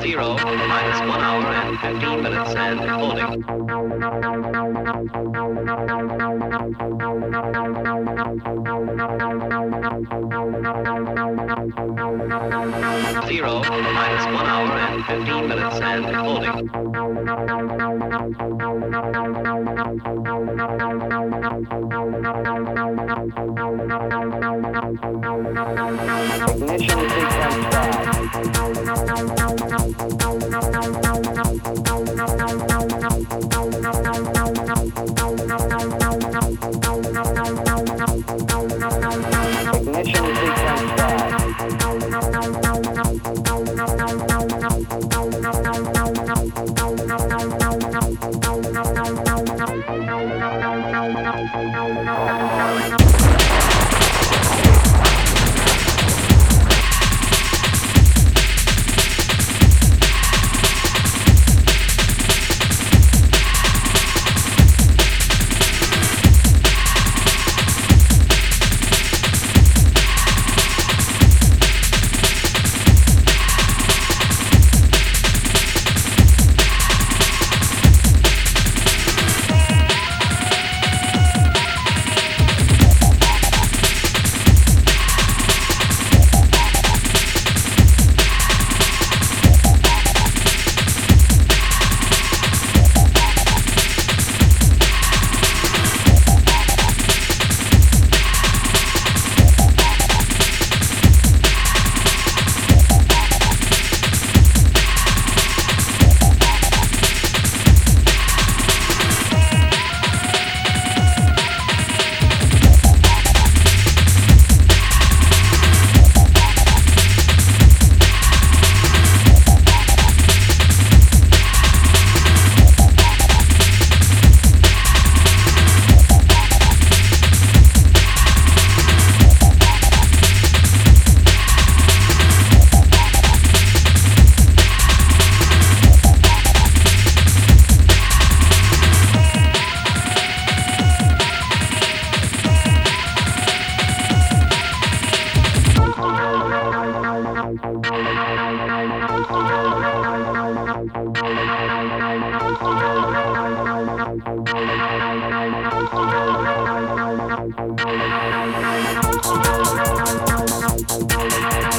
Zero minus one hour and 15 minutes and holding. Minus one hour and 15 minutes and holding. Ignition system start. Thank you. Thank you.